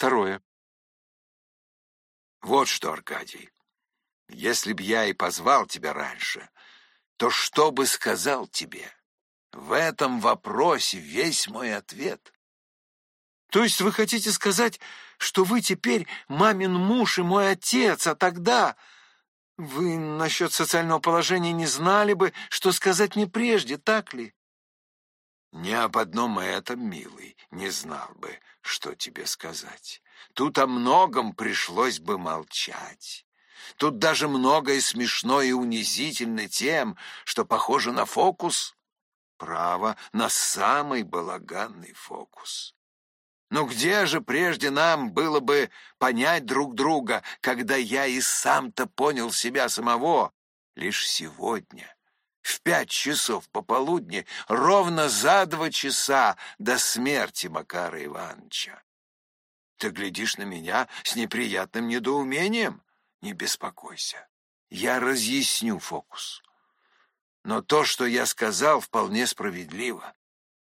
Второе. Вот что, Аркадий, если б я и позвал тебя раньше, то что бы сказал тебе? В этом вопросе весь мой ответ. То есть вы хотите сказать, что вы теперь мамин муж и мой отец, а тогда... Вы насчет социального положения не знали бы, что сказать мне прежде, так ли? Не об одном этом, милый, не знал бы, что тебе сказать. Тут о многом пришлось бы молчать. Тут даже многое смешно и унизительно тем, что похоже на фокус. Право, на самый балаганный фокус. Но где же прежде нам было бы понять друг друга, когда я и сам-то понял себя самого? Лишь сегодня, в пять часов пополудни, ровно за два часа до смерти Макара Ивановича. Ты глядишь на меня с неприятным недоумением? Не беспокойся, я разъясню фокус. Но то, что я сказал, вполне справедливо.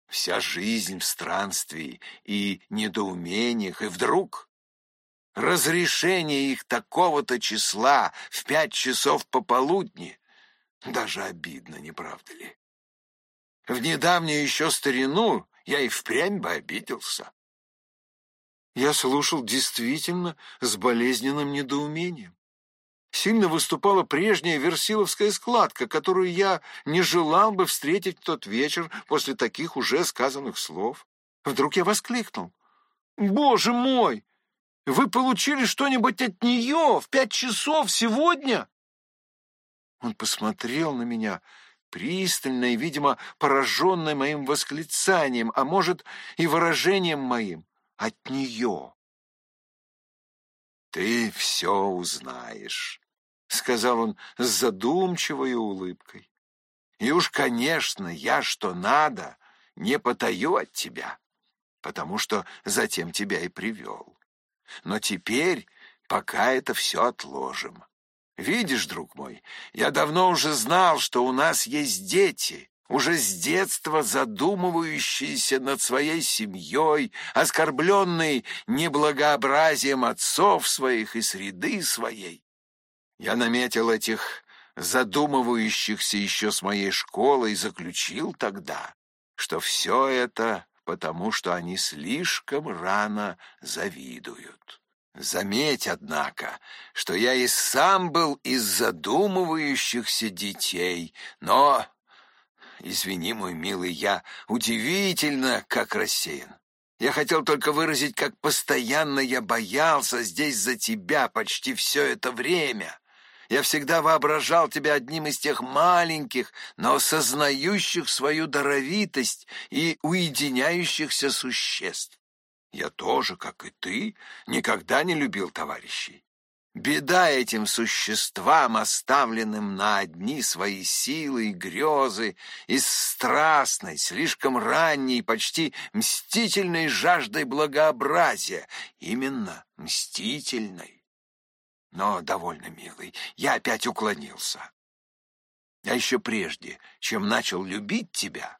Вся жизнь в странствии и недоумениях, и вдруг разрешение их такого-то числа в пять часов пополудни даже обидно, не правда ли? В недавнюю еще старину я и впрямь бы обиделся. Я слушал действительно с болезненным недоумением сильно выступала прежняя версиловская складка, которую я не желал бы встретить в тот вечер после таких уже сказанных слов. Вдруг я воскликнул. «Боже мой! Вы получили что-нибудь от нее в пять часов сегодня?» Он посмотрел на меня пристально и, видимо, пораженный моим восклицанием, а может и выражением моим «от нее». «Ты все узнаешь», — сказал он с задумчивой улыбкой. «И уж, конечно, я, что надо, не потаю от тебя, потому что затем тебя и привел. Но теперь пока это все отложим. Видишь, друг мой, я давно уже знал, что у нас есть дети, уже с детства задумывающиеся над своей семьей, оскорбленные неблагообразием отцов своих и среды своей. Я наметил этих задумывающихся еще с моей школы и заключил тогда, что все это потому, что они слишком рано завидуют. Заметь, однако, что я и сам был из задумывающихся детей, но Извини, мой милый, я удивительно как рассеян. Я хотел только выразить, как постоянно я боялся здесь за тебя почти все это время. Я всегда воображал тебя одним из тех маленьких, но осознающих свою даровитость и уединяющихся существ. Я тоже, как и ты, никогда не любил товарищей. Беда этим существам, оставленным на одни свои силы и грезы, из страстной, слишком ранней, почти мстительной жаждой благообразия, именно мстительной. Но довольно милый, я опять уклонился. Я еще прежде, чем начал любить тебя,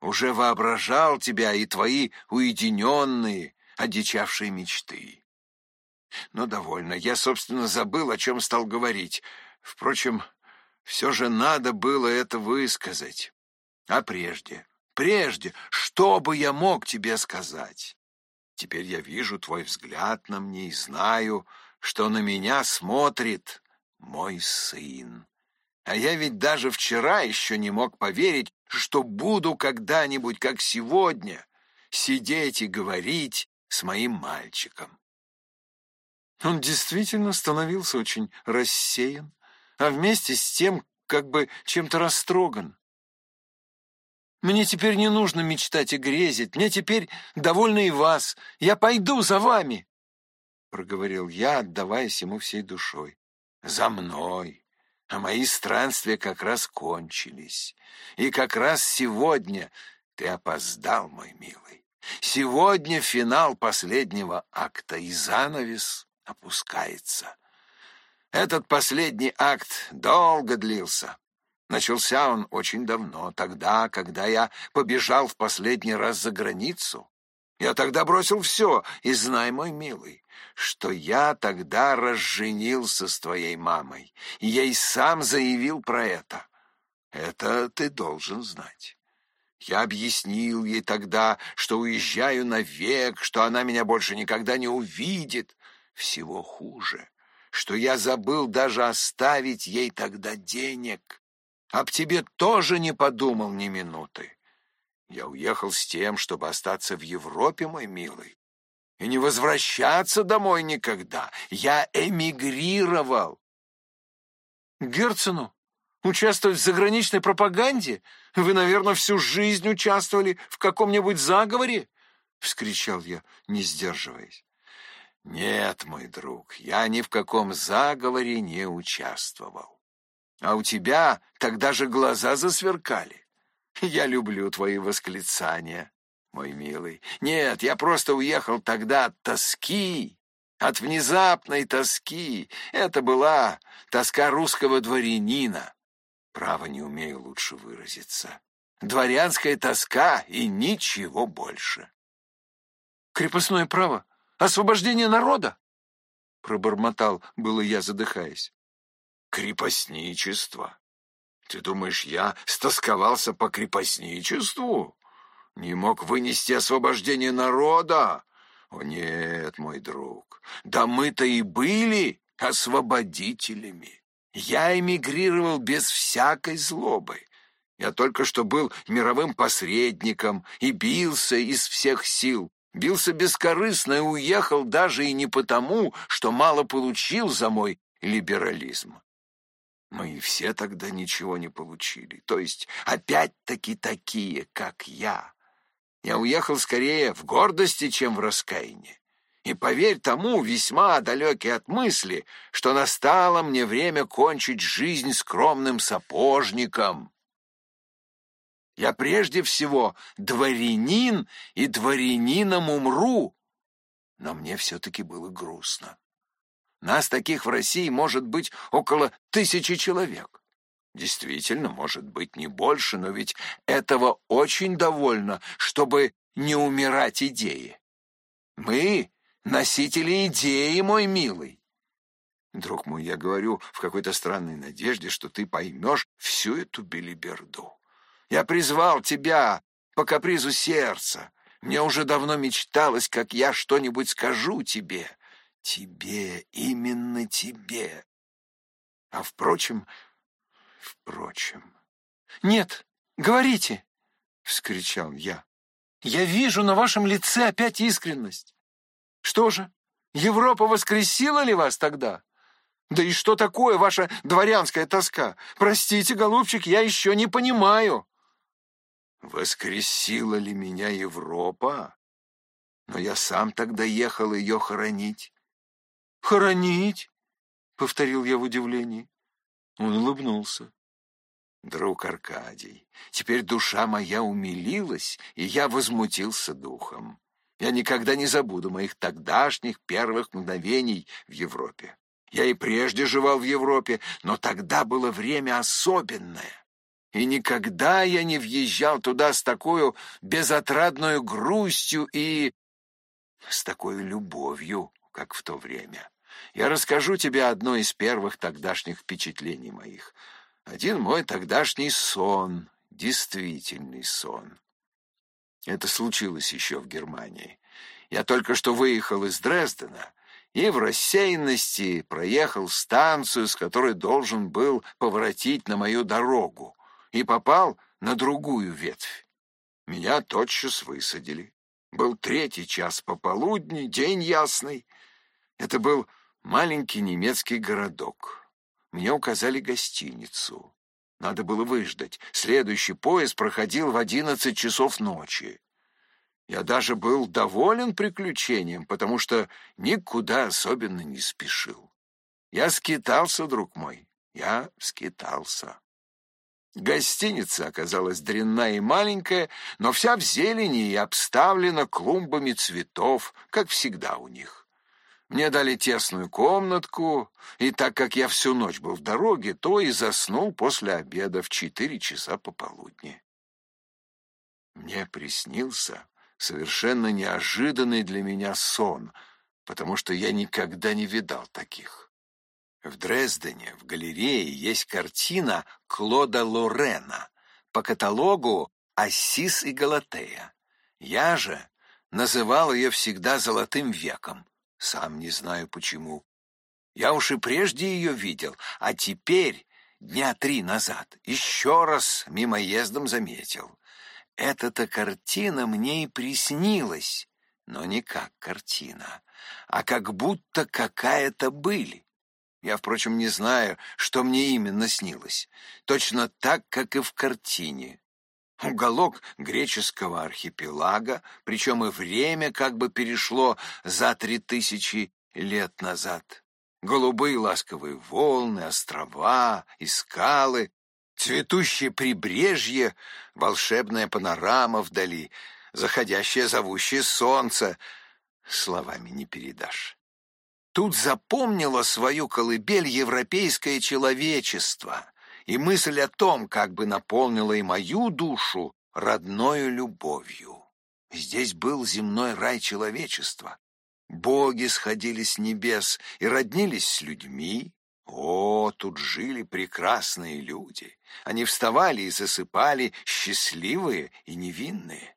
уже воображал тебя и твои уединенные, одичавшие мечты. Но довольно. Я, собственно, забыл, о чем стал говорить. Впрочем, все же надо было это высказать. А прежде, прежде, что бы я мог тебе сказать? Теперь я вижу твой взгляд на мне и знаю, что на меня смотрит мой сын. А я ведь даже вчера еще не мог поверить, что буду когда-нибудь, как сегодня, сидеть и говорить с моим мальчиком. Он действительно становился очень рассеян, а вместе с тем как бы чем-то растроган. «Мне теперь не нужно мечтать и грезить, мне теперь довольно и вас. Я пойду за вами!» — проговорил я, отдаваясь ему всей душой. «За мной!» А мои странствия как раз кончились. И как раз сегодня ты опоздал, мой милый. Сегодня финал последнего акта и занавес опускается. Этот последний акт долго длился. Начался он очень давно, тогда, когда я побежал в последний раз за границу. Я тогда бросил все, и знай, мой милый, что я тогда разженился с твоей мамой, и и сам заявил про это. Это ты должен знать. Я объяснил ей тогда, что уезжаю навек, что она меня больше никогда не увидит. Всего хуже, что я забыл даже оставить ей тогда денег. Об тебе тоже не подумал ни минуты. Я уехал с тем, чтобы остаться в Европе, мой милый, и не возвращаться домой никогда. Я эмигрировал. Герцену? Участвовать в заграничной пропаганде? Вы, наверное, всю жизнь участвовали в каком-нибудь заговоре? — вскричал я, не сдерживаясь. «Нет, мой друг, я ни в каком заговоре не участвовал. А у тебя тогда же глаза засверкали. Я люблю твои восклицания, мой милый. Нет, я просто уехал тогда от тоски, от внезапной тоски. Это была тоска русского дворянина. Право не умею лучше выразиться. Дворянская тоска и ничего больше. Крепостное право? Освобождение народа? Пробормотал, было я, задыхаясь. Крепостничество. Ты думаешь, я стосковался по крепостничеству? Не мог вынести освобождение народа? О нет, мой друг, да мы-то и были освободителями. Я эмигрировал без всякой злобы. Я только что был мировым посредником и бился из всех сил. Бился бескорыстно и уехал даже и не потому, что мало получил за мой либерализм. Мы все тогда ничего не получили. То есть опять-таки такие, как я. Я уехал скорее в гордости, чем в раскаянии. И поверь тому, весьма далекий от мысли, что настало мне время кончить жизнь скромным сапожником. Я прежде всего дворянин и дворянином умру. Но мне все-таки было грустно. Нас таких в России может быть около тысячи человек. Действительно, может быть не больше, но ведь этого очень довольно, чтобы не умирать идеи. Мы — носители идеи, мой милый. Друг мой, я говорю в какой-то странной надежде, что ты поймешь всю эту белиберду. Я призвал тебя по капризу сердца. Мне уже давно мечталось, как я что-нибудь скажу тебе. Тебе, именно тебе. А впрочем, впрочем... «Нет, говорите!» — вскричал я. «Я вижу на вашем лице опять искренность. Что же, Европа воскресила ли вас тогда? Да и что такое ваша дворянская тоска? Простите, голубчик, я еще не понимаю». «Воскресила ли меня Европа? Но я сам тогда ехал ее хоронить. «Хоронить?» — повторил я в удивлении. Он улыбнулся. «Друг Аркадий, теперь душа моя умилилась, и я возмутился духом. Я никогда не забуду моих тогдашних первых мгновений в Европе. Я и прежде жевал в Европе, но тогда было время особенное. И никогда я не въезжал туда с такой безотрадной грустью и с такой любовью, как в то время. Я расскажу тебе одно из первых тогдашних впечатлений моих. Один мой тогдашний сон, действительный сон. Это случилось еще в Германии. Я только что выехал из Дрездена и в рассеянности проехал станцию, с которой должен был поворотить на мою дорогу, и попал на другую ветвь. Меня тотчас высадили. Был третий час пополудни, день ясный. Это был Маленький немецкий городок. Мне указали гостиницу. Надо было выждать. Следующий поезд проходил в одиннадцать часов ночи. Я даже был доволен приключением, потому что никуда особенно не спешил. Я скитался, друг мой, я скитался. Гостиница оказалась дрянная и маленькая, но вся в зелени и обставлена клумбами цветов, как всегда у них. Мне дали тесную комнатку, и так как я всю ночь был в дороге, то и заснул после обеда в четыре часа пополудни. Мне приснился совершенно неожиданный для меня сон, потому что я никогда не видал таких. В Дрездене в галерее есть картина Клода Лорена по каталогу «Ассис и Галатея». Я же называл ее всегда «золотым веком», сам не знаю почему. Я уж и прежде ее видел, а теперь, дня три назад, еще раз мимоездом заметил. Эта-то картина мне и приснилась, но не как картина, а как будто какая-то быль. Я, впрочем, не знаю, что мне именно снилось. Точно так, как и в картине. Уголок греческого архипелага, причем и время как бы перешло за три тысячи лет назад. Голубые ласковые волны, острова и скалы, цветущее прибрежье, волшебная панорама вдали, заходящее зовущее солнце. Словами не передашь. Тут запомнило свою колыбель европейское человечество, и мысль о том, как бы наполнила и мою душу родною любовью. Здесь был земной рай человечества. Боги сходили с небес и роднились с людьми. О, тут жили прекрасные люди. Они вставали и засыпали счастливые и невинные.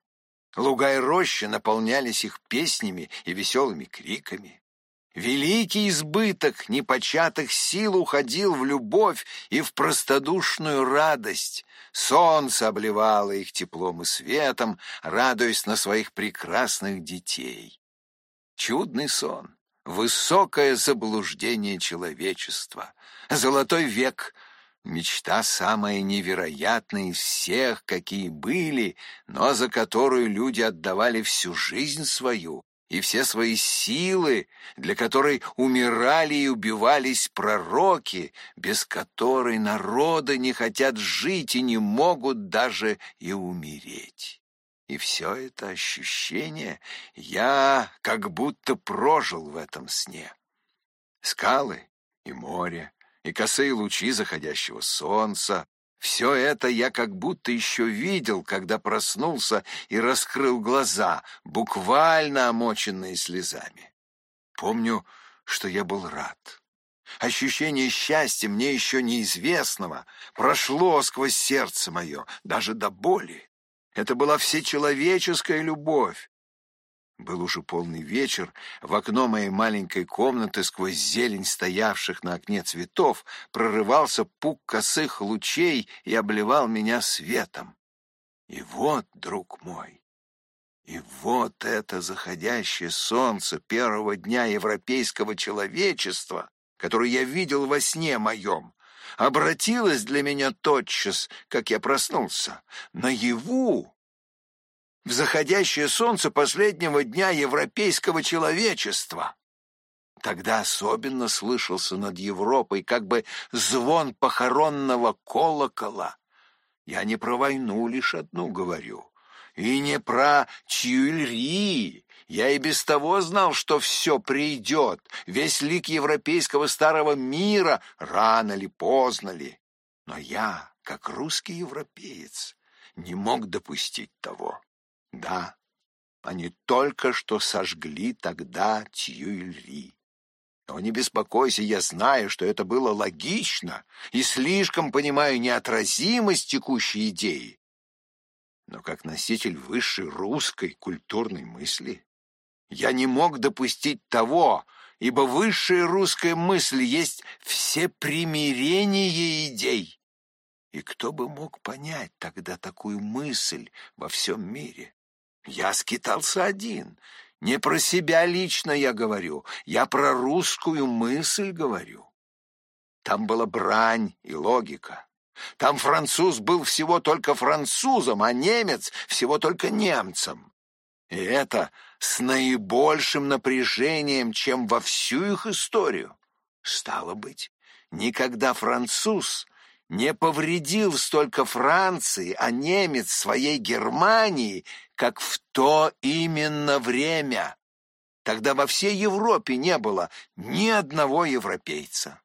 Луга и рощи наполнялись их песнями и веселыми криками. Великий избыток непочатых сил уходил в любовь и в простодушную радость. Солнце обливало их теплом и светом, радуясь на своих прекрасных детей. Чудный сон, высокое заблуждение человечества, золотой век — мечта самая невероятная из всех, какие были, но за которую люди отдавали всю жизнь свою, и все свои силы, для которой умирали и убивались пророки, без которой народы не хотят жить и не могут даже и умереть. И все это ощущение я как будто прожил в этом сне. Скалы и море, и косые лучи заходящего солнца, все это я как будто еще видел, когда проснулся и раскрыл глаза, буквально омоченные слезами. Помню, что я был рад. Ощущение счастья мне еще неизвестного прошло сквозь сердце мое, даже до боли. Это была всечеловеческая любовь, был уже полный вечер, в окно моей маленькой комнаты сквозь зелень стоявших на окне цветов прорывался пук косых лучей и обливал меня светом. И вот, друг мой, и вот это заходящее солнце первого дня европейского человечества, которое я видел во сне моем, обратилось для меня тотчас, как я проснулся, наяву в заходящее солнце последнего дня европейского человечества. Тогда особенно слышался над Европой как бы звон похоронного колокола. Я не про войну лишь одну говорю, и не про Тюильри. Я и без того знал, что все придет, весь лик европейского старого мира, рано ли, поздно ли. Но я, как русский европеец, не мог допустить того. Да, они только что сожгли тогда Тьюильри. Но не беспокойся, я знаю, что это было логично и слишком понимаю неотразимость текущей идеи. Но как носитель высшей русской культурной мысли я не мог допустить того, ибо высшая русская мысль есть все примирение идей. И кто бы мог понять тогда такую мысль во всем мире? Я скитался один. Не про себя лично я говорю, я про русскую мысль говорю. Там была брань и логика. Там француз был всего только французом, а немец всего только немцем. И это с наибольшим напряжением, чем во всю их историю. Стало быть, никогда француз не повредил столько Франции, а немец своей Германии, как в то именно время. Тогда во всей Европе не было ни одного европейца.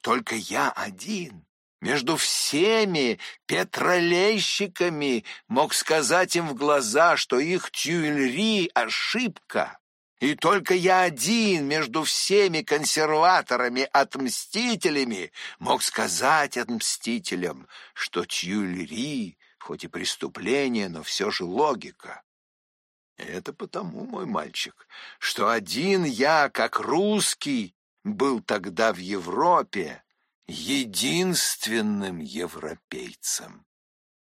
Только я один, между всеми петролейщиками мог сказать им в глаза, что их тюильри — ошибка. И только я один между всеми консерваторами-отмстителями мог сказать отмстителям, что тюильри, хоть и преступление, но все же логика. Это потому, мой мальчик, что один я, как русский, был тогда в Европе, единственным европейцем.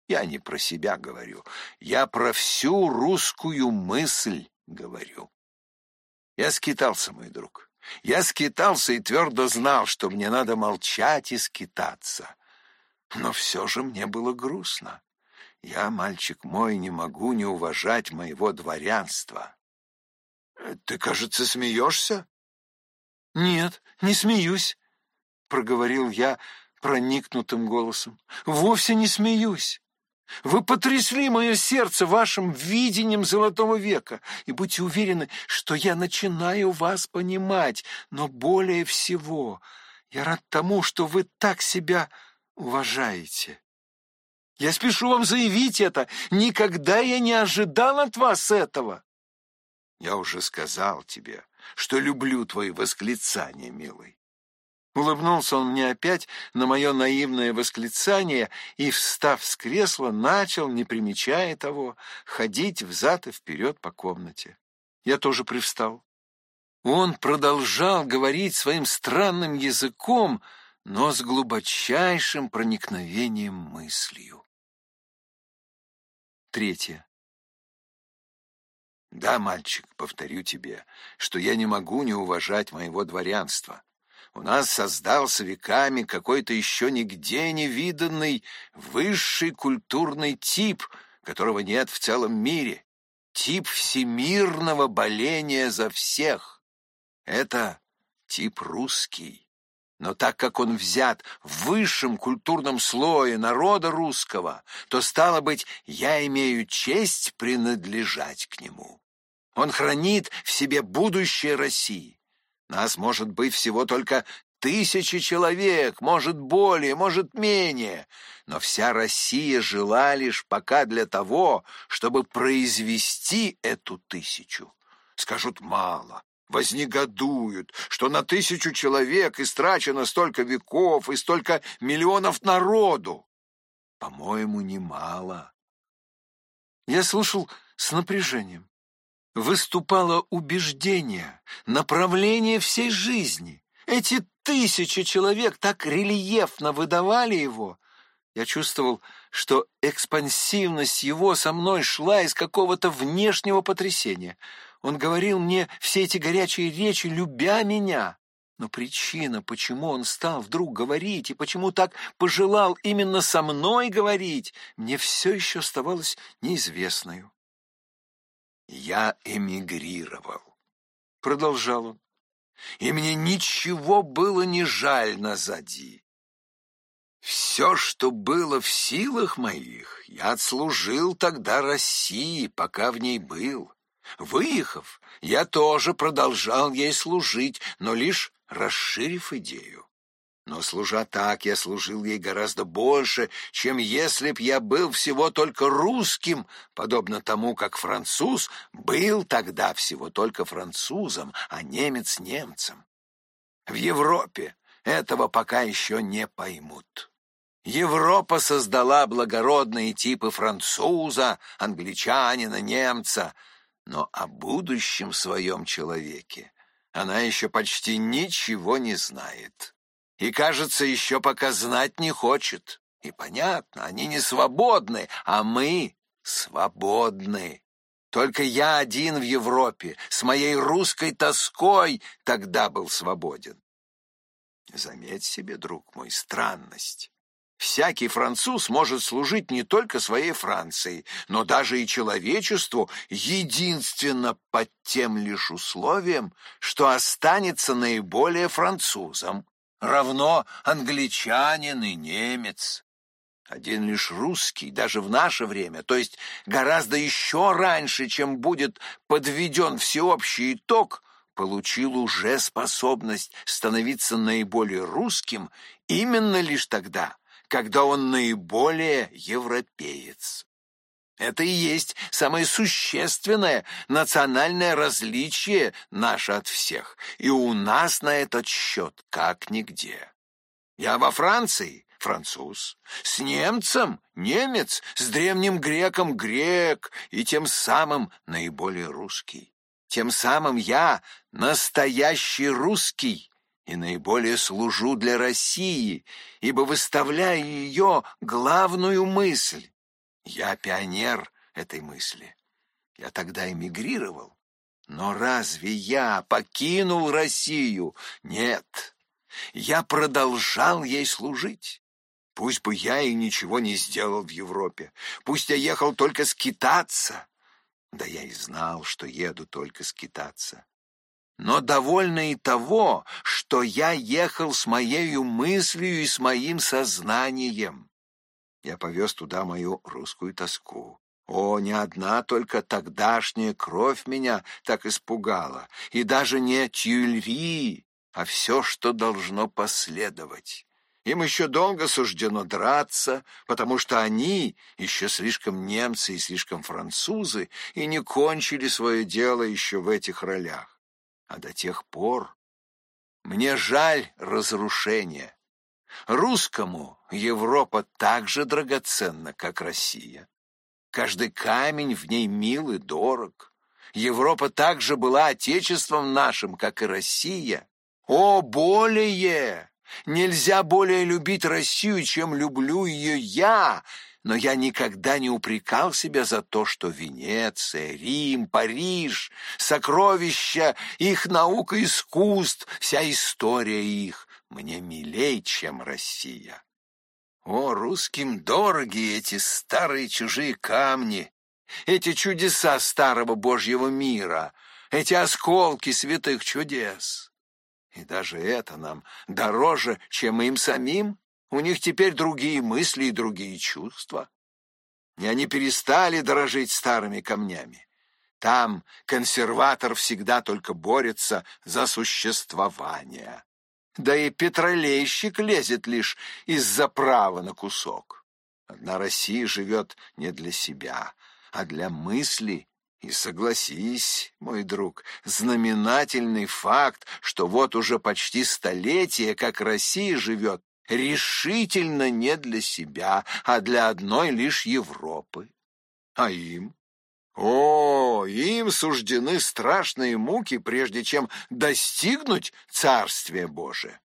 Я не про себя говорю, я про всю русскую мысль говорю. Я скитался, мой друг. Я скитался и твердо знал, что мне надо молчать и скитаться. Но все же мне было грустно. Я, мальчик мой, не могу не уважать моего дворянства. Ты, кажется, смеешься? Нет, не смеюсь. — проговорил я проникнутым голосом. «Вовсе не смеюсь. Вы потрясли мое сердце вашим видением Золотого века, и будьте уверены, что я начинаю вас понимать, но более всего я рад тому, что вы так себя уважаете. Я спешу вам заявить это. Никогда я не ожидал от вас этого. Я уже сказал тебе, что люблю твои восклицания, милый. Улыбнулся он мне опять на мое наивное восклицание и, встав с кресла, начал, не примечая того, ходить взад и вперед по комнате. Я тоже привстал. Он продолжал говорить своим странным языком, но с глубочайшим проникновением мыслью. Третье. Да, мальчик, повторю тебе, что я не могу не уважать моего дворянства. У нас создался веками какой-то еще нигде не виданный высший культурный тип, которого нет в целом мире. Тип всемирного боления за всех. Это тип русский. Но так как он взят в высшем культурном слое народа русского, то, стало быть, я имею честь принадлежать к нему. Он хранит в себе будущее России. Нас может быть всего только тысячи человек, может более, может менее, но вся Россия жила лишь пока для того, чтобы произвести эту тысячу. Скажут мало, вознегодуют, что на тысячу человек истрачено столько веков и столько миллионов народу. По-моему, немало. Я слушал с напряжением выступало убеждение, направление всей жизни. Эти тысячи человек так рельефно выдавали его. Я чувствовал, что экспансивность его со мной шла из какого-то внешнего потрясения. Он говорил мне все эти горячие речи, любя меня. Но причина, почему он стал вдруг говорить и почему так пожелал именно со мной говорить, мне все еще оставалось неизвестной. «Я эмигрировал», — продолжал он, — «и мне ничего было не жаль назади. Все, что было в силах моих, я отслужил тогда России, пока в ней был. Выехав, я тоже продолжал ей служить, но лишь расширив идею. Но, служа так, я служил ей гораздо больше, чем если б я был всего только русским, подобно тому, как француз был тогда всего только французом, а немец — немцем. В Европе этого пока еще не поймут. Европа создала благородные типы француза, англичанина, немца, но о будущем своем человеке она еще почти ничего не знает и, кажется, еще пока знать не хочет. И понятно, они не свободны, а мы свободны. Только я один в Европе, с моей русской тоской, тогда был свободен. Заметь себе, друг мой, странность. Всякий француз может служить не только своей Франции, но даже и человечеству единственно под тем лишь условием, что останется наиболее французом равно англичанин и немец. Один лишь русский, даже в наше время, то есть гораздо еще раньше, чем будет подведен всеобщий итог, получил уже способность становиться наиболее русским именно лишь тогда, когда он наиболее европеец. Это и есть самое существенное национальное различие наше от всех, и у нас на этот счет как нигде. Я во Франции — француз, с немцем — немец, с древним греком — грек, и тем самым наиболее русский. Тем самым я настоящий русский и наиболее служу для России, ибо выставляю ее главную мысль я пионер этой мысли. Я тогда эмигрировал. Но разве я покинул Россию? Нет. Я продолжал ей служить. Пусть бы я и ничего не сделал в Европе. Пусть я ехал только скитаться. Да я и знал, что еду только скитаться. Но довольно и того, что я ехал с моею мыслью и с моим сознанием. Я повез туда мою русскую тоску. О, не одна только тогдашняя кровь меня так испугала, и даже не тюльри, а все, что должно последовать. Им еще долго суждено драться, потому что они еще слишком немцы и слишком французы и не кончили свое дело еще в этих ролях. А до тех пор мне жаль разрушения, Русскому Европа так же драгоценна, как Россия. Каждый камень в ней мил и дорог. Европа также была отечеством нашим, как и Россия. О, более! Нельзя более любить Россию, чем люблю ее я, но я никогда не упрекал себя за то, что Венеция, Рим, Париж, сокровища их наук и искусств, вся история их мне милей, чем Россия. О, русским дороги эти старые чужие камни, эти чудеса старого Божьего мира, эти осколки святых чудес. И даже это нам дороже, чем им самим. У них теперь другие мысли и другие чувства. И они перестали дорожить старыми камнями. Там консерватор всегда только борется за существование. Да и петролейщик лезет лишь из-за права на кусок. Одна Россия живет не для себя, а для мысли. И согласись, мой друг, знаменательный факт, что вот уже почти столетие, как Россия живет, решительно не для себя, а для одной лишь Европы. А им? О, им суждены страшные муки, прежде чем достигнуть Царствия Божия.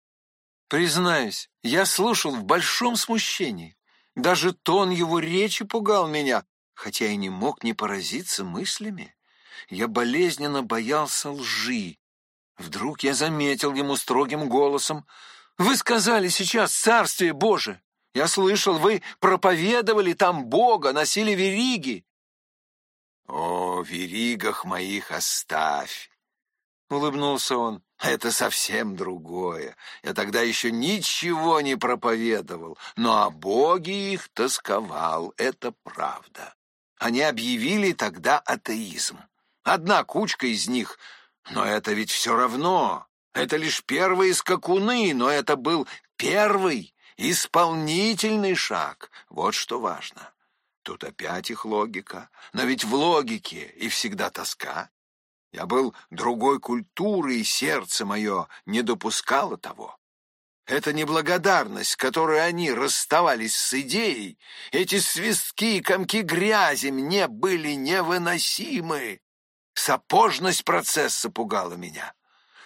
Признаюсь, я слушал в большом смущении. Даже тон его речи пугал меня, хотя и не мог не поразиться мыслями. Я болезненно боялся лжи. Вдруг я заметил ему строгим голосом, «Вы сказали сейчас Царствие Божие. Я слышал, вы проповедовали там Бога, носили вериги. «О, веригах моих оставь!» — улыбнулся он. «Это совсем другое. Я тогда еще ничего не проповедовал, но о Боге их тосковал, это правда. Они объявили тогда атеизм. Одна кучка из них, но это ведь все равно. Это лишь первые скакуны, но это был первый исполнительный шаг. Вот что важно. Тут опять их логика. Но ведь в логике и всегда тоска. Я был другой культуры, и сердце мое не допускало того. Это неблагодарность, которой они расставались с идеей. Эти свистки и комки грязи мне были невыносимы. Сапожность процесса пугала меня.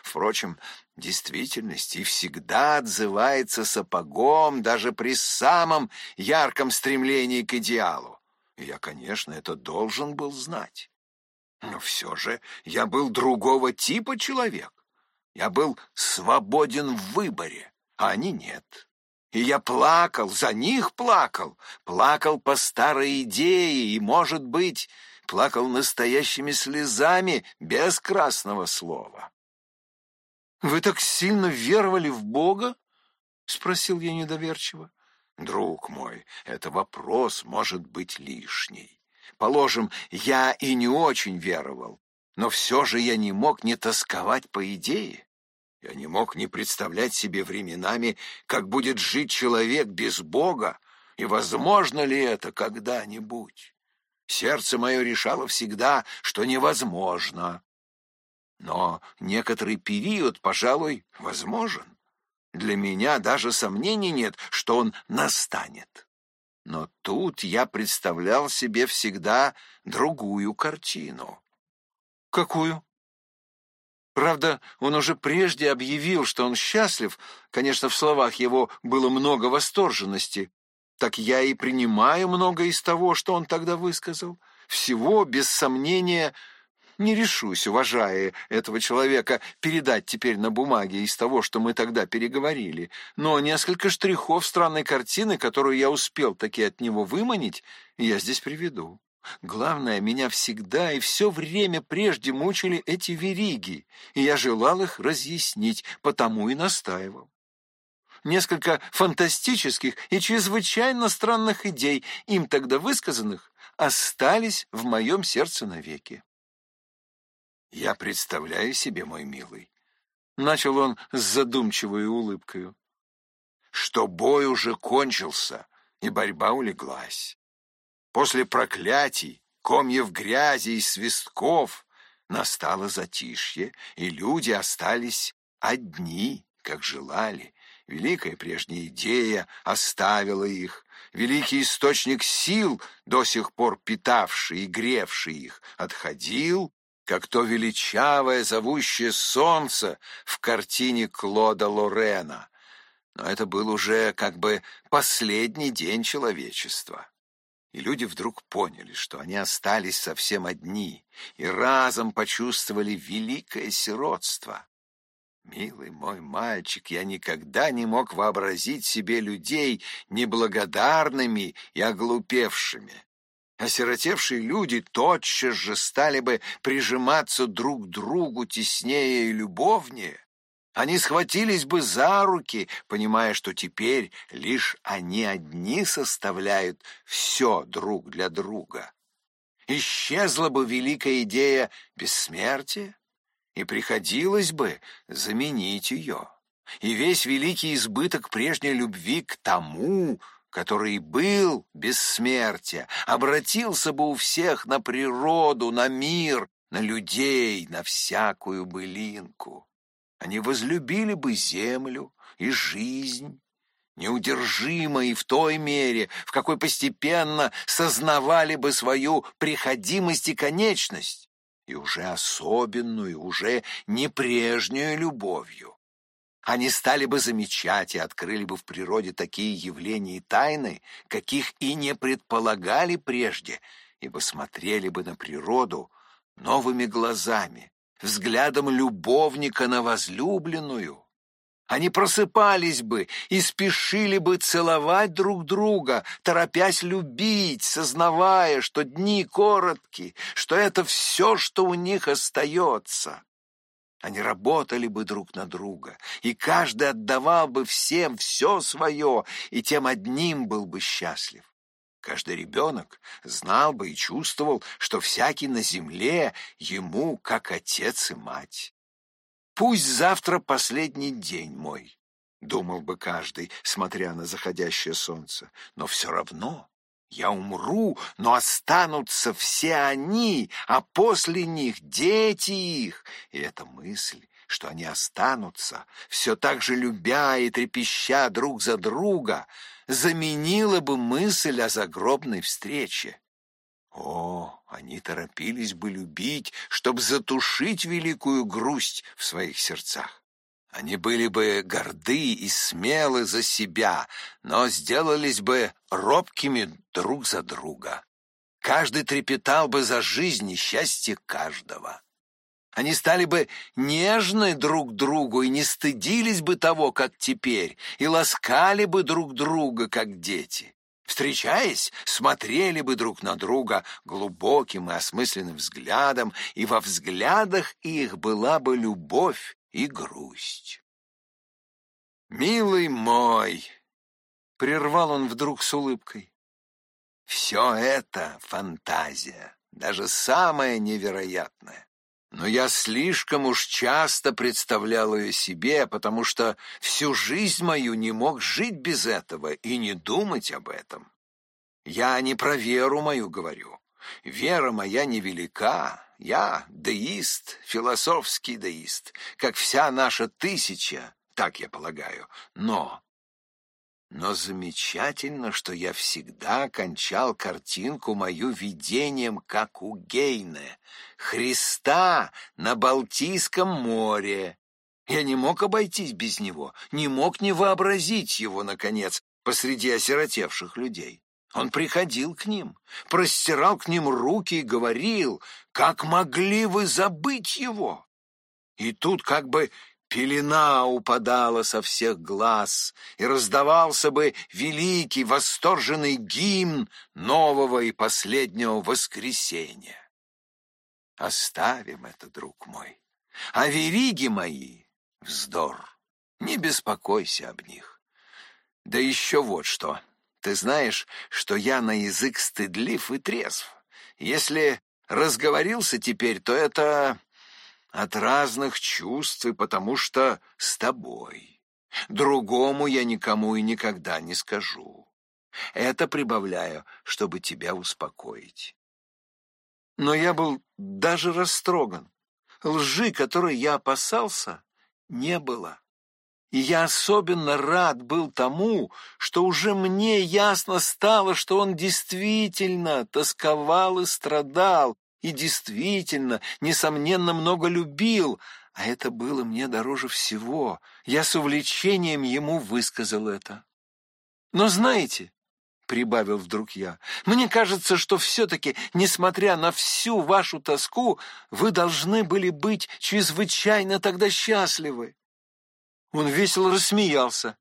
Впрочем, действительность и всегда отзывается сапогом даже при самом ярком стремлении к идеалу. Я, конечно, это должен был знать. Но все же я был другого типа человек. Я был свободен в выборе, а они нет. И я плакал, за них плакал, плакал по старой идее и, может быть, плакал настоящими слезами без красного слова. «Вы так сильно веровали в Бога?» — спросил я недоверчиво. «Друг мой, это вопрос может быть лишний. Положим, я и не очень веровал, но все же я не мог не тосковать по идее. Я не мог не представлять себе временами, как будет жить человек без Бога, и возможно ли это когда-нибудь. Сердце мое решало всегда, что невозможно. Но некоторый период, пожалуй, возможен. Для меня даже сомнений нет, что он настанет. Но тут я представлял себе всегда другую картину. Какую? Правда, он уже прежде объявил, что он счастлив. Конечно, в словах его было много восторженности. Так я и принимаю много из того, что он тогда высказал. Всего, без сомнения, не решусь, уважая этого человека, передать теперь на бумаге из того, что мы тогда переговорили. Но несколько штрихов странной картины, которую я успел таки от него выманить, я здесь приведу. Главное, меня всегда и все время прежде мучили эти вериги, и я желал их разъяснить, потому и настаивал. Несколько фантастических и чрезвычайно странных идей, им тогда высказанных, остались в моем сердце навеки. «Я представляю себе, мой милый», — начал он с задумчивой улыбкой, «что бой уже кончился, и борьба улеглась. После проклятий, комьев грязи и свистков настало затишье, и люди остались одни, как желали. Великая прежняя идея оставила их. Великий источник сил, до сих пор питавший и гревший их, отходил, как то величавое зовущее солнце в картине Клода Лорена. Но это был уже как бы последний день человечества. И люди вдруг поняли, что они остались совсем одни, и разом почувствовали великое сиротство. Милый мой мальчик, я никогда не мог вообразить себе людей неблагодарными и оглупевшими. Осиротевшие люди тотчас же стали бы прижиматься друг к другу теснее и любовнее, они схватились бы за руки, понимая, что теперь лишь они одни составляют все друг для друга. Исчезла бы великая идея бессмертия, и приходилось бы заменить ее. И весь великий избыток прежней любви к тому, который был бессмертия, обратился бы у всех на природу, на мир, на людей, на всякую былинку. Они возлюбили бы землю и жизнь, неудержимо и в той мере, в какой постепенно сознавали бы свою приходимость и конечность, и уже особенную, уже не прежнюю любовью. Они стали бы замечать и открыли бы в природе такие явления и тайны, каких и не предполагали прежде, ибо смотрели бы на природу новыми глазами, взглядом любовника на возлюбленную. Они просыпались бы и спешили бы целовать друг друга, торопясь любить, сознавая, что дни коротки, что это все, что у них остается. Они работали бы друг на друга, и каждый отдавал бы всем все свое, и тем одним был бы счастлив. Каждый ребенок знал бы и чувствовал, что всякий на земле ему как отец и мать. «Пусть завтра последний день мой», — думал бы каждый, смотря на заходящее солнце, «но все равно я умру, но останутся все они, а после них дети их». И эта мысль что они останутся, все так же любя и трепеща друг за друга, заменила бы мысль о загробной встрече. О, они торопились бы любить, чтобы затушить великую грусть в своих сердцах. Они были бы горды и смелы за себя, но сделались бы робкими друг за друга. Каждый трепетал бы за жизнь и счастье каждого. Они стали бы нежны друг другу и не стыдились бы того, как теперь, и ласкали бы друг друга, как дети. Встречаясь, смотрели бы друг на друга глубоким и осмысленным взглядом, и во взглядах их была бы любовь и грусть. «Милый мой!» — прервал он вдруг с улыбкой. «Все это фантазия, даже самая невероятная. Но я слишком уж часто представлял ее себе, потому что всю жизнь мою не мог жить без этого и не думать об этом. Я не про веру мою говорю. Вера моя невелика. Я деист, философский деист, как вся наша тысяча, так я полагаю. Но но замечательно, что я всегда кончал картинку мою видением, как у Гейне, Христа на Балтийском море. Я не мог обойтись без него, не мог не вообразить его, наконец, посреди осиротевших людей. Он приходил к ним, простирал к ним руки и говорил, «Как могли вы забыть его?» И тут как бы пелена упадала со всех глаз, и раздавался бы великий восторженный гимн нового и последнего воскресения. Оставим это, друг мой. А вериги мои — вздор. Не беспокойся об них. Да еще вот что. Ты знаешь, что я на язык стыдлив и трезв. Если разговорился теперь, то это от разных чувств и потому что с тобой. Другому я никому и никогда не скажу. Это прибавляю, чтобы тебя успокоить. Но я был даже растроган. Лжи, которой я опасался, не было. И я особенно рад был тому, что уже мне ясно стало, что он действительно тосковал и страдал, и действительно, несомненно, много любил, а это было мне дороже всего. Я с увлечением ему высказал это. Но знаете, — прибавил вдруг я, — мне кажется, что все-таки, несмотря на всю вашу тоску, вы должны были быть чрезвычайно тогда счастливы. Он весело рассмеялся.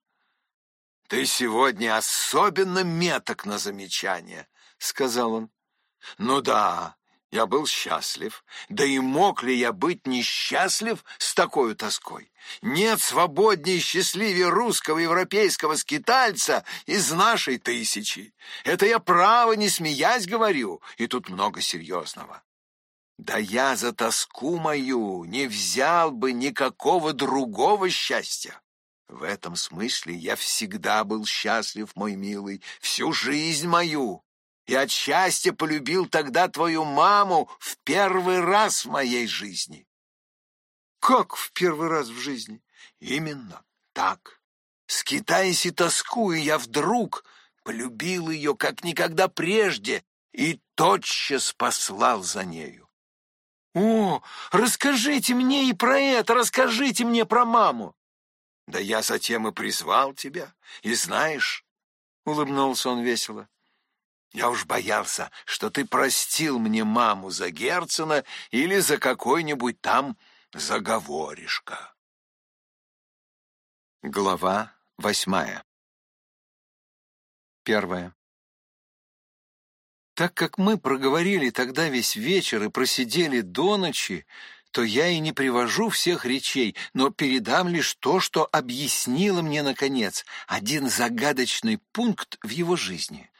— Ты сегодня особенно меток на замечание, — сказал он. — Ну да, я был счастлив. Да и мог ли я быть несчастлив с такой тоской? Нет свободнее и счастливее русского европейского скитальца из нашей тысячи. Это я право не смеясь говорю, и тут много серьезного. Да я за тоску мою не взял бы никакого другого счастья. В этом смысле я всегда был счастлив, мой милый, всю жизнь мою и от счастья полюбил тогда твою маму в первый раз в моей жизни. Как в первый раз в жизни? Именно так. Скитаясь и тоскуя, я вдруг полюбил ее, как никогда прежде, и тотчас послал за нею. «О, расскажите мне и про это, расскажите мне про маму!» «Да я затем и призвал тебя, и знаешь...» — улыбнулся он весело. Я уж боялся, что ты простил мне маму за Герцена или за какой-нибудь там заговоришка. Глава восьмая Первая. Так как мы проговорили тогда весь вечер и просидели до ночи, то я и не привожу всех речей, но передам лишь то, что объяснило мне, наконец, один загадочный пункт в его жизни.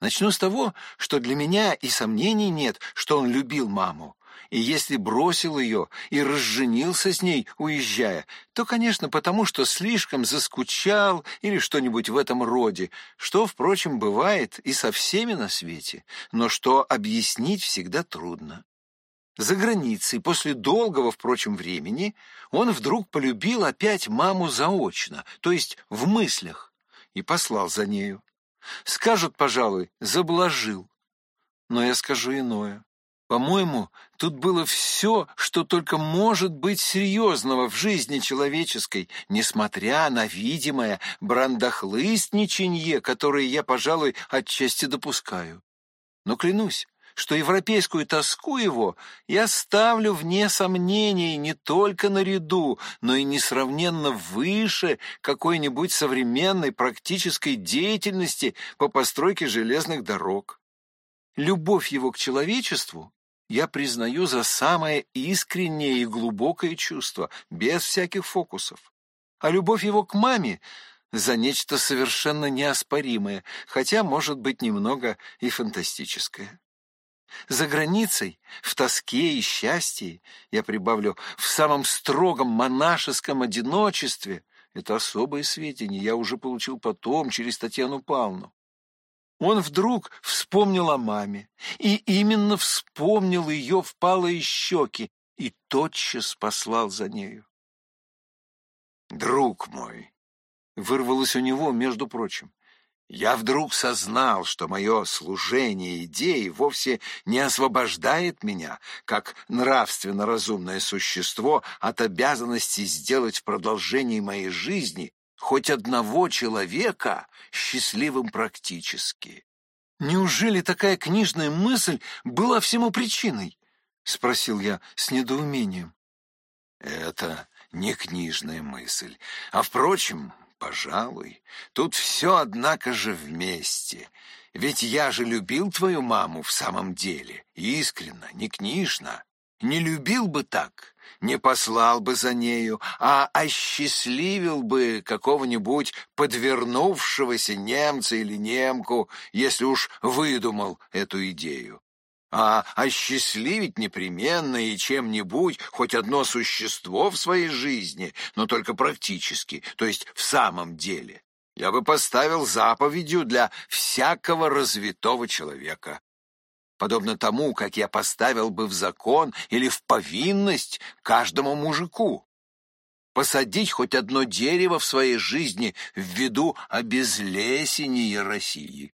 Начну с того, что для меня и сомнений нет, что он любил маму. И если бросил ее и разженился с ней, уезжая, то, конечно, потому что слишком заскучал или что-нибудь в этом роде, что, впрочем, бывает и со всеми на свете, но что объяснить всегда трудно. За границей, после долгого, впрочем, времени, он вдруг полюбил опять маму заочно, то есть в мыслях, и послал за нею. Скажут, пожалуй, заблажил. Но я скажу иное. По-моему, тут было все, что только может быть серьезного в жизни человеческой, несмотря на видимое брандохлыстничанье, которое я, пожалуй, отчасти допускаю. Но клянусь, что европейскую тоску его я ставлю вне сомнений не только наряду, но и несравненно выше какой-нибудь современной практической деятельности по постройке железных дорог. Любовь его к человечеству я признаю за самое искреннее и глубокое чувство, без всяких фокусов. А любовь его к маме за нечто совершенно неоспоримое, хотя, может быть, немного и фантастическое. За границей, в тоске и счастье, я прибавлю, в самом строгом монашеском одиночестве, это особые сведения, я уже получил потом через Татьяну Павловну. Он вдруг вспомнил о маме, и именно вспомнил ее впалые щеки, и тотчас послал за нею. «Друг мой!» — вырвалось у него, между прочим. Я вдруг сознал, что мое служение идеи вовсе не освобождает меня, как нравственно разумное существо, от обязанности сделать в продолжении моей жизни хоть одного человека счастливым практически. «Неужели такая книжная мысль была всему причиной?» — спросил я с недоумением. «Это не книжная мысль, а, впрочем, Пожалуй, тут все, однако же, вместе. Ведь я же любил твою маму в самом деле, искренно, не книжно. Не любил бы так, не послал бы за нею, а осчастливил бы какого-нибудь подвернувшегося немца или немку, если уж выдумал эту идею а осчастливить непременно и чем-нибудь хоть одно существо в своей жизни, но только практически, то есть в самом деле. Я бы поставил заповедью для всякого развитого человека. Подобно тому, как я поставил бы в закон или в повинность каждому мужику. Посадить хоть одно дерево в своей жизни в виду обезлесения России.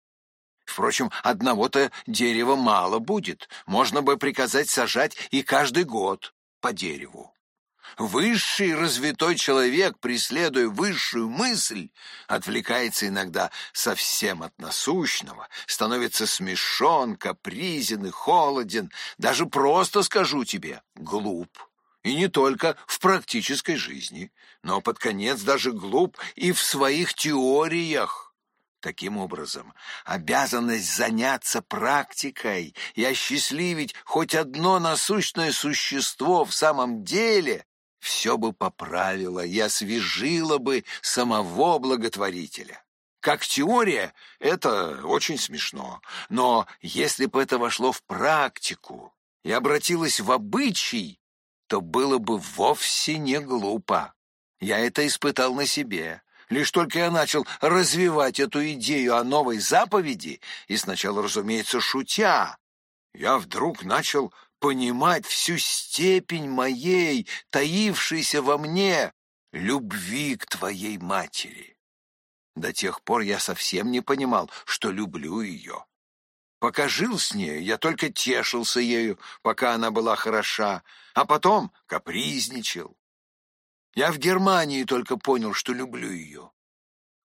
Впрочем, одного-то дерева мало будет. Можно бы приказать сажать и каждый год по дереву. Высший развитой человек, преследуя высшую мысль, отвлекается иногда совсем от насущного, становится смешон, капризен и холоден, даже просто, скажу тебе, глуп. И не только в практической жизни, но под конец даже глуп и в своих теориях. Таким образом, обязанность заняться практикой и осчастливить хоть одно насущное существо в самом деле все бы поправило и освежило бы самого благотворителя. Как теория, это очень смешно, но если бы это вошло в практику и обратилось в обычай, то было бы вовсе не глупо. Я это испытал на себе. Лишь только я начал развивать эту идею о новой заповеди, и сначала, разумеется, шутя, я вдруг начал понимать всю степень моей, таившейся во мне, любви к твоей матери. До тех пор я совсем не понимал, что люблю ее. Пока жил с нею, я только тешился ею, пока она была хороша, а потом капризничал, я в Германии только понял, что люблю ее.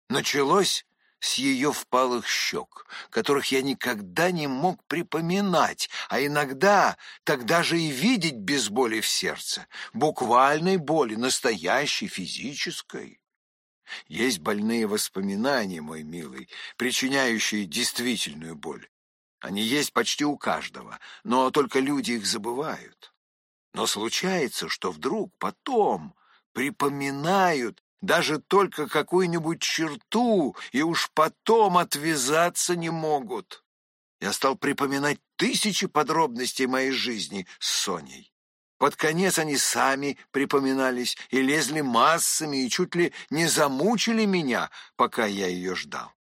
Началось с ее впалых щек, которых я никогда не мог припоминать, а иногда тогда же и видеть без боли в сердце, буквальной боли, настоящей, физической. Есть больные воспоминания, мой милый, причиняющие действительную боль. Они есть почти у каждого, но только люди их забывают. Но случается, что вдруг потом припоминают даже только какую-нибудь черту и уж потом отвязаться не могут. Я стал припоминать тысячи подробностей моей жизни с Соней. Под конец они сами припоминались и лезли массами и чуть ли не замучили меня, пока я ее ждал.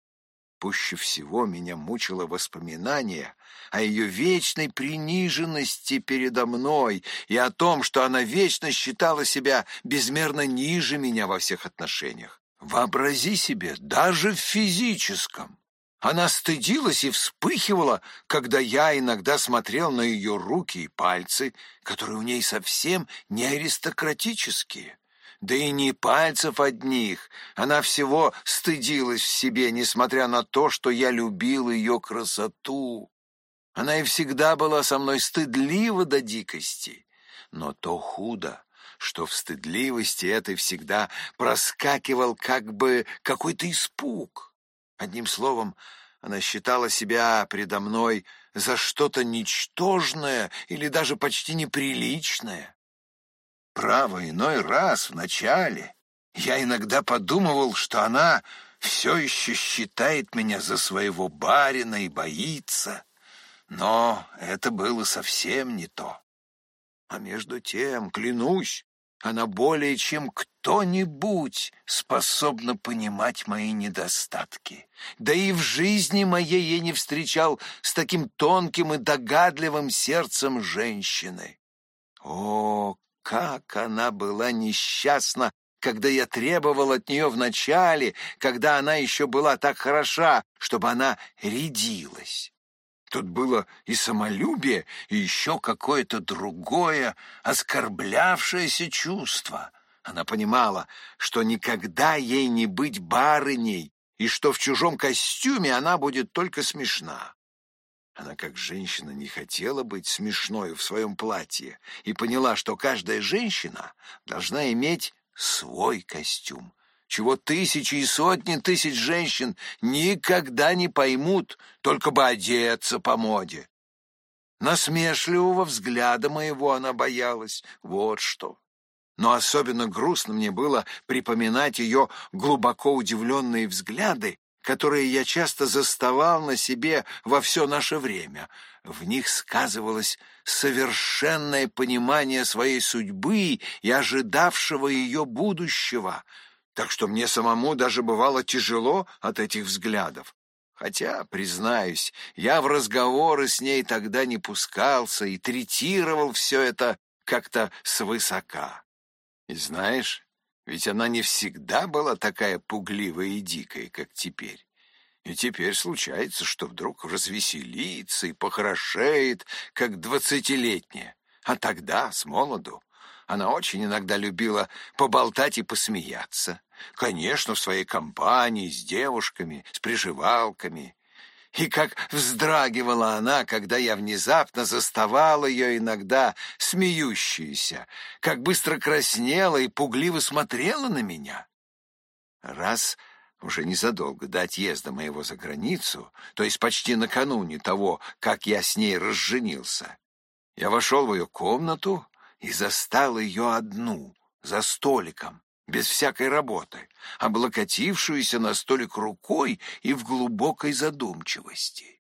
Пуще всего меня мучило воспоминание о ее вечной приниженности передо мной и о том, что она вечно считала себя безмерно ниже меня во всех отношениях. Вообрази себе, даже в физическом. Она стыдилась и вспыхивала, когда я иногда смотрел на ее руки и пальцы, которые у ней совсем не аристократические. Да и не пальцев одних. Она всего стыдилась в себе, несмотря на то, что я любил ее красоту. Она и всегда была со мной стыдлива до дикости. Но то худо, что в стыдливости этой всегда проскакивал как бы какой-то испуг. Одним словом, она считала себя предо мной за что-то ничтожное или даже почти неприличное. Право, иной раз в начале я иногда подумывал, что она все еще считает меня за своего барина и боится. Но это было совсем не то. А между тем, клянусь, она более чем кто-нибудь способна понимать мои недостатки. Да и в жизни моей я не встречал с таким тонким и догадливым сердцем женщины. О, как она была несчастна, когда я требовал от нее вначале, когда она еще была так хороша, чтобы она рядилась. Тут было и самолюбие, и еще какое-то другое, оскорблявшееся чувство. Она понимала, что никогда ей не быть барыней, и что в чужом костюме она будет только смешна. Она, как женщина, не хотела быть смешной в своем платье и поняла, что каждая женщина должна иметь свой костюм, чего тысячи и сотни тысяч женщин никогда не поймут, только бы одеться по моде. Насмешливого взгляда моего она боялась, вот что. Но особенно грустно мне было припоминать ее глубоко удивленные взгляды, которые я часто заставал на себе во все наше время. В них сказывалось совершенное понимание своей судьбы и ожидавшего ее будущего — так что мне самому даже бывало тяжело от этих взглядов. Хотя, признаюсь, я в разговоры с ней тогда не пускался и третировал все это как-то свысока. И знаешь, ведь она не всегда была такая пугливая и дикая, как теперь. И теперь случается, что вдруг развеселится и похорошеет, как двадцатилетняя. А тогда, с молоду, она очень иногда любила поболтать и посмеяться. Конечно, в своей компании, с девушками, с приживалками. И как вздрагивала она, когда я внезапно заставал ее иногда смеющуюся, как быстро краснела и пугливо смотрела на меня. Раз уже незадолго до отъезда моего за границу, то есть почти накануне того, как я с ней разженился, я вошел в ее комнату и застал ее одну, за столиком, без всякой работы, облокотившуюся на столик рукой и в глубокой задумчивости.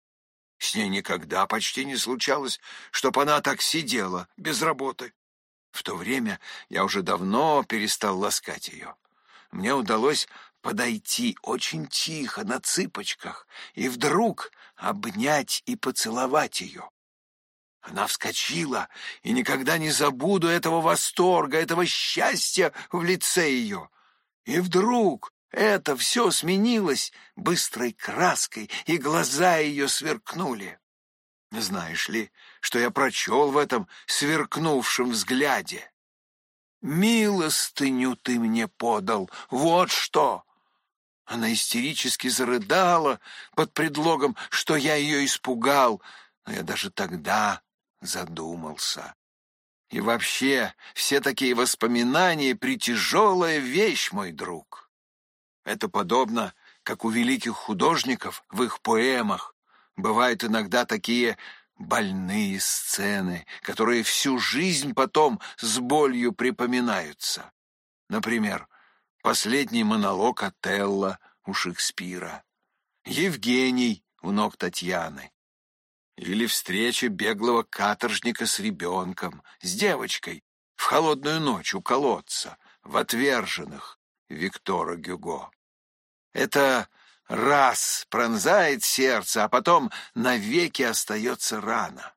С ней никогда почти не случалось, чтоб она так сидела, без работы. В то время я уже давно перестал ласкать ее. Мне удалось подойти очень тихо, на цыпочках, и вдруг обнять и поцеловать ее. Она вскочила, и никогда не забуду этого восторга, этого счастья в лице ее. И вдруг это все сменилось быстрой краской, и глаза ее сверкнули. Знаешь ли, что я прочел в этом сверкнувшем взгляде? «Милостыню ты мне подал, вот что!» Она истерически зарыдала под предлогом, что я ее испугал, но я даже тогда задумался. И вообще, все такие воспоминания — притяжелая вещь, мой друг. Это подобно, как у великих художников в их поэмах. Бывают иногда такие больные сцены, которые всю жизнь потом с болью припоминаются. Например, последний монолог Отелла у Шекспира, Евгений у ног Татьяны, или встреча беглого каторжника с ребенком, с девочкой, в холодную ночь у колодца, в отверженных Виктора Гюго. Это раз пронзает сердце, а потом навеки остается рана.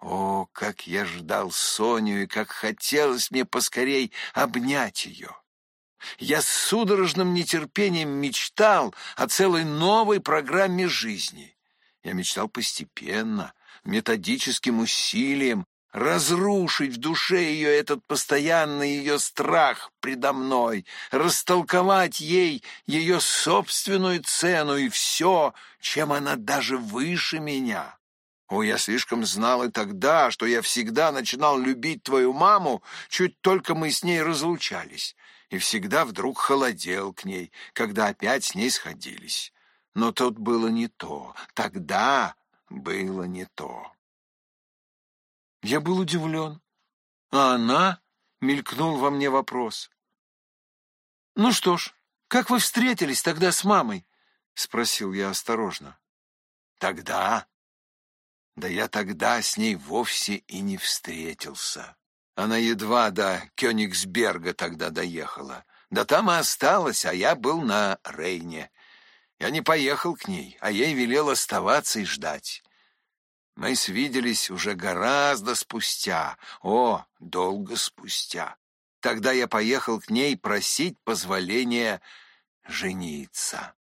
О, как я ждал Соню, и как хотелось мне поскорей обнять ее! Я с судорожным нетерпением мечтал о целой новой программе жизни. Я мечтал постепенно, методическим усилием разрушить в душе ее этот постоянный ее страх предо мной, растолковать ей ее собственную цену и все, чем она даже выше меня. О, я слишком знал и тогда, что я всегда начинал любить твою маму, чуть только мы с ней разлучались, и всегда вдруг холодел к ней, когда опять с ней сходились. Но тут было не то. Тогда было не то. Я был удивлен. А она? — мелькнул во мне вопрос. «Ну что ж, как вы встретились тогда с мамой?» — спросил я осторожно. «Тогда? Да я тогда с ней вовсе и не встретился. Она едва до Кёнигсберга тогда доехала. Да там и осталась, а я был на Рейне. Я не поехал к ней, а ей велел оставаться и ждать. Мы свиделись уже гораздо спустя, о, долго спустя. Тогда я поехал к ней просить позволения жениться.